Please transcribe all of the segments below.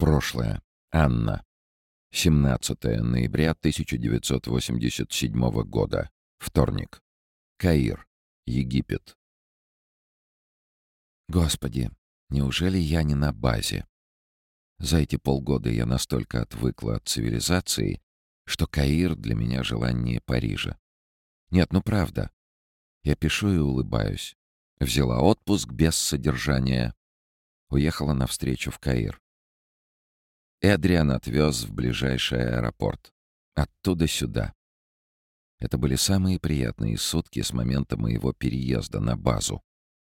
Прошлое. Анна. 17 ноября 1987 года. Вторник. Каир. Египет. Господи, неужели я не на базе? За эти полгода я настолько отвыкла от цивилизации, что Каир для меня желание Парижа. Нет, ну правда. Я пишу и улыбаюсь. Взяла отпуск без содержания. Уехала навстречу в Каир. Эдриан отвез в ближайший аэропорт. Оттуда сюда. Это были самые приятные сутки с момента моего переезда на базу.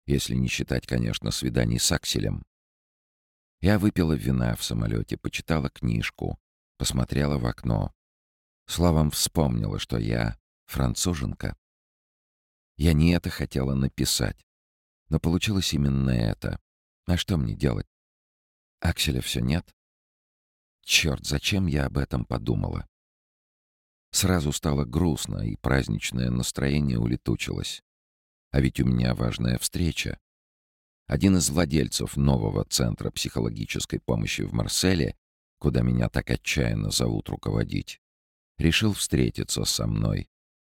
Если не считать, конечно, свиданий с Акселем. Я выпила вина в самолете, почитала книжку, посмотрела в окно. Словом, вспомнила, что я француженка. Я не это хотела написать. Но получилось именно это. А что мне делать? Акселя все нет? Черт, зачем я об этом подумала? Сразу стало грустно, и праздничное настроение улетучилось. А ведь у меня важная встреча. Один из владельцев нового центра психологической помощи в Марселе, куда меня так отчаянно зовут руководить, решил встретиться со мной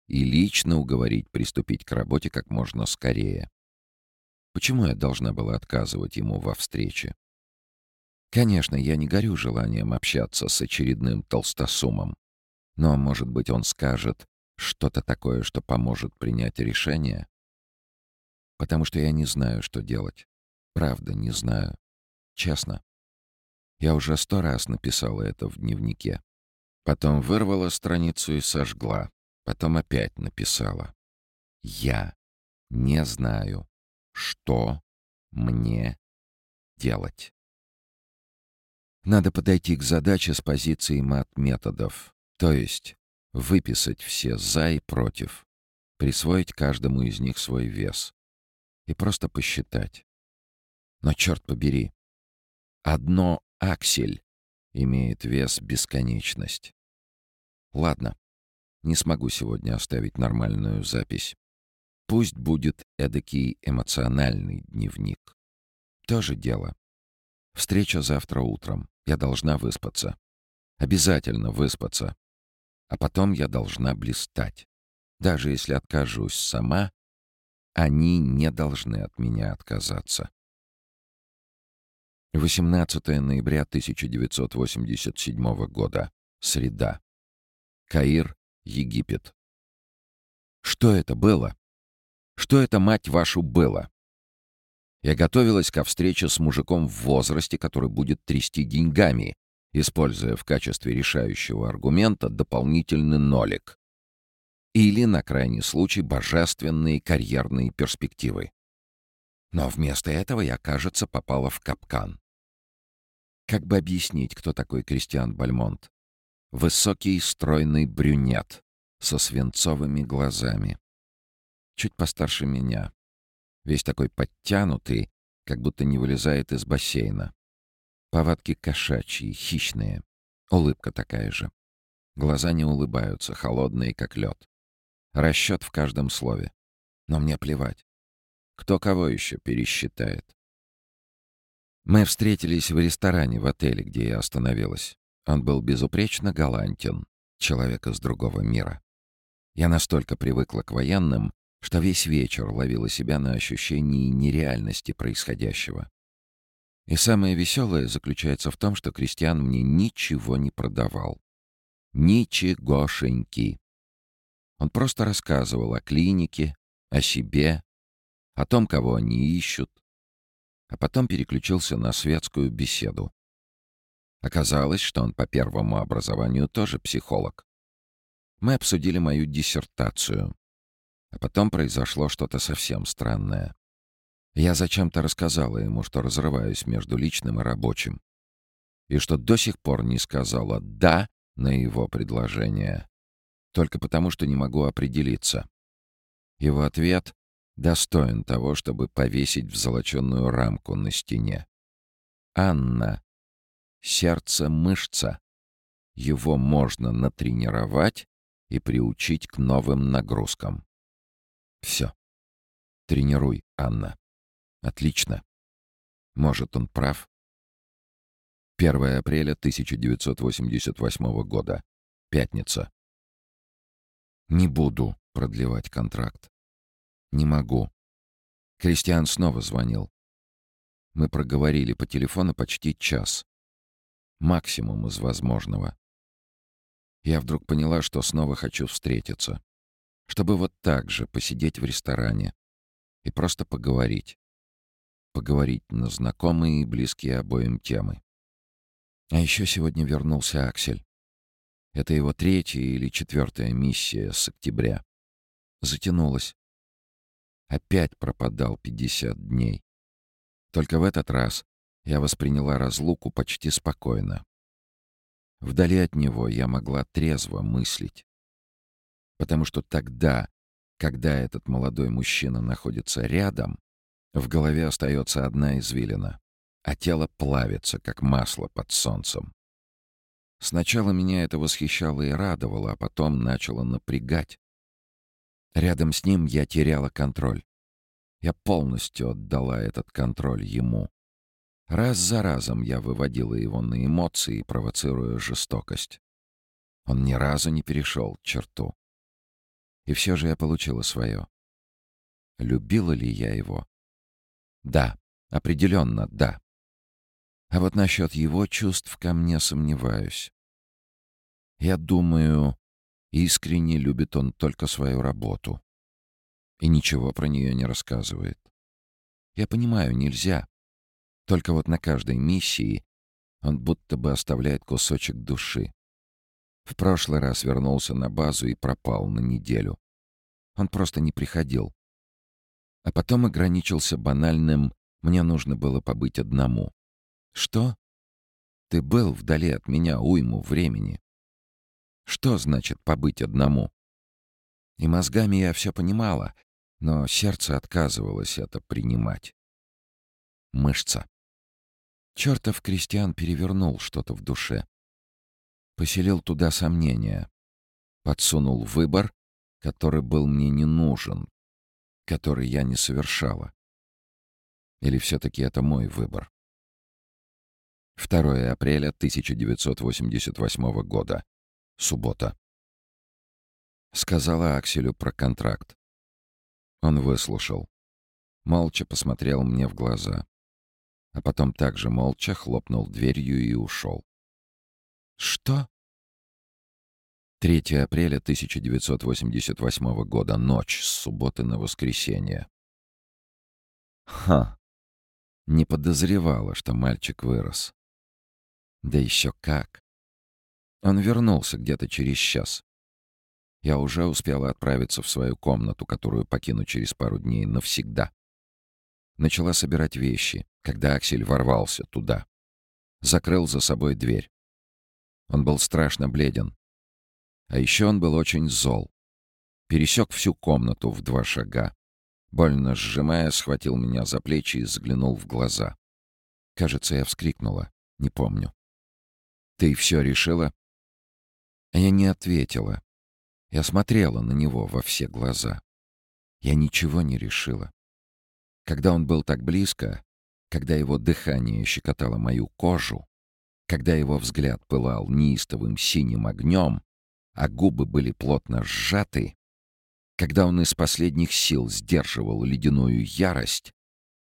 и лично уговорить приступить к работе как можно скорее. Почему я должна была отказывать ему во встрече? Конечно, я не горю желанием общаться с очередным толстосумом. Но, может быть, он скажет что-то такое, что поможет принять решение? Потому что я не знаю, что делать. Правда, не знаю. Честно. Я уже сто раз написала это в дневнике. Потом вырвала страницу и сожгла. Потом опять написала. Я не знаю, что мне делать. Надо подойти к задаче с позиции мат-методов, то есть выписать все «за» и «против», присвоить каждому из них свой вес и просто посчитать. Но черт побери, одно «аксель» имеет вес бесконечность. Ладно, не смогу сегодня оставить нормальную запись. Пусть будет эдакий эмоциональный дневник. То же дело. Встреча завтра утром. Я должна выспаться. Обязательно выспаться. А потом я должна блистать. Даже если откажусь сама, они не должны от меня отказаться. 18 ноября 1987 года. Среда. Каир, Египет. Что это было? Что это, мать вашу, было? Я готовилась ко встрече с мужиком в возрасте, который будет трясти деньгами, используя в качестве решающего аргумента дополнительный нолик. Или, на крайний случай, божественные карьерные перспективы. Но вместо этого я, кажется, попала в капкан. Как бы объяснить, кто такой Кристиан Бальмонт? Высокий, стройный брюнет со свинцовыми глазами. Чуть постарше меня, Весь такой подтянутый, как будто не вылезает из бассейна. Повадки кошачьи, хищные. Улыбка такая же. Глаза не улыбаются, холодные, как лед. Расчет в каждом слове. Но мне плевать. Кто кого еще пересчитает? Мы встретились в ресторане в отеле, где я остановилась. Он был безупречно галантен, человек из другого мира. Я настолько привыкла к военным, что весь вечер ловила себя на ощущении нереальности происходящего. И самое веселое заключается в том, что Кристиан мне ничего не продавал. Ничегошеньки. Он просто рассказывал о клинике, о себе, о том, кого они ищут, а потом переключился на светскую беседу. Оказалось, что он по первому образованию тоже психолог. Мы обсудили мою диссертацию. А потом произошло что-то совсем странное. Я зачем-то рассказала ему, что разрываюсь между личным и рабочим. И что до сих пор не сказала «да» на его предложение. Только потому, что не могу определиться. Его ответ достоин того, чтобы повесить в золоченную рамку на стене. «Анна. Сердце-мышца. Его можно натренировать и приучить к новым нагрузкам. Все. Тренируй, Анна. Отлично. Может, он прав? 1 апреля 1988 года. Пятница. Не буду продлевать контракт. Не могу. Кристиан снова звонил. Мы проговорили по телефону почти час. Максимум из возможного. Я вдруг поняла, что снова хочу встретиться. Чтобы вот так же посидеть в ресторане и просто поговорить. Поговорить на знакомые и близкие обоим темы. А еще сегодня вернулся Аксель. Это его третья или четвертая миссия с октября. Затянулась. Опять пропадал 50 дней. Только в этот раз я восприняла разлуку почти спокойно. Вдали от него я могла трезво мыслить. Потому что тогда, когда этот молодой мужчина находится рядом, в голове остается одна извилина а тело плавится, как масло под солнцем. Сначала меня это восхищало и радовало, а потом начало напрягать. Рядом с ним я теряла контроль. Я полностью отдала этот контроль ему. Раз за разом я выводила его на эмоции, провоцируя жестокость. Он ни разу не перешел черту. И все же я получила свое. Любила ли я его? Да, определенно да. А вот насчет его чувств ко мне сомневаюсь. Я думаю, искренне любит он только свою работу. И ничего про нее не рассказывает. Я понимаю, нельзя. Только вот на каждой миссии он будто бы оставляет кусочек души. В прошлый раз вернулся на базу и пропал на неделю. Он просто не приходил. А потом ограничился банальным «мне нужно было побыть одному». «Что? Ты был вдали от меня уйму времени. Что значит побыть одному?» И мозгами я все понимала, но сердце отказывалось это принимать. Мышца. Чертов крестьян перевернул что-то в душе. Поселил туда сомнения. Подсунул выбор, который был мне не нужен, который я не совершала. Или все-таки это мой выбор? 2 апреля 1988 года. Суббота. Сказала Акселю про контракт. Он выслушал. Молча посмотрел мне в глаза. А потом также молча хлопнул дверью и ушел. «Что?» 3 апреля 1988 года. Ночь с субботы на воскресенье. Ха! Не подозревала, что мальчик вырос. Да еще как. Он вернулся где-то через час. Я уже успела отправиться в свою комнату, которую покину через пару дней навсегда. Начала собирать вещи, когда Аксель ворвался туда. Закрыл за собой дверь. Он был страшно бледен. А еще он был очень зол. Пересек всю комнату в два шага. Больно сжимая, схватил меня за плечи и заглянул в глаза. Кажется, я вскрикнула. Не помню. «Ты все решила?» А я не ответила. Я смотрела на него во все глаза. Я ничего не решила. Когда он был так близко, когда его дыхание щекотало мою кожу, когда его взгляд пылал неистовым синим огнем, а губы были плотно сжаты, когда он из последних сил сдерживал ледяную ярость,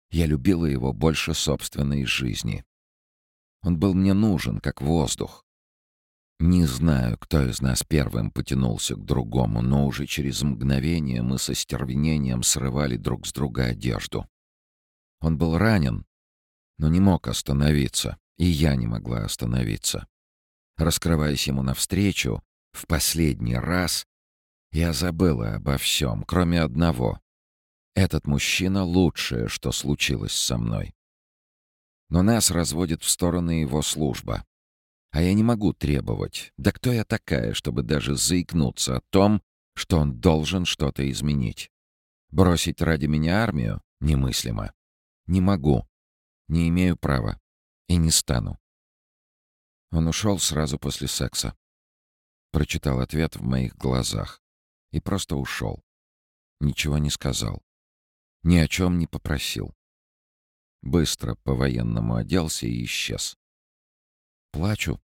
я любила его больше собственной жизни. Он был мне нужен, как воздух. Не знаю, кто из нас первым потянулся к другому, но уже через мгновение мы со стервенением срывали друг с друга одежду. Он был ранен, но не мог остановиться, и я не могла остановиться. Раскрываясь ему навстречу, в последний раз я забыла обо всем, кроме одного. Этот мужчина — лучшее, что случилось со мной. Но нас разводит в стороны его служба. А я не могу требовать. Да кто я такая, чтобы даже заикнуться о том, что он должен что-то изменить? Бросить ради меня армию? Немыслимо. Не могу. Не имею права. И не стану. Он ушел сразу после секса. Прочитал ответ в моих глазах. И просто ушел. Ничего не сказал. Ни о чем не попросил. Быстро по-военному оделся и исчез. плачу.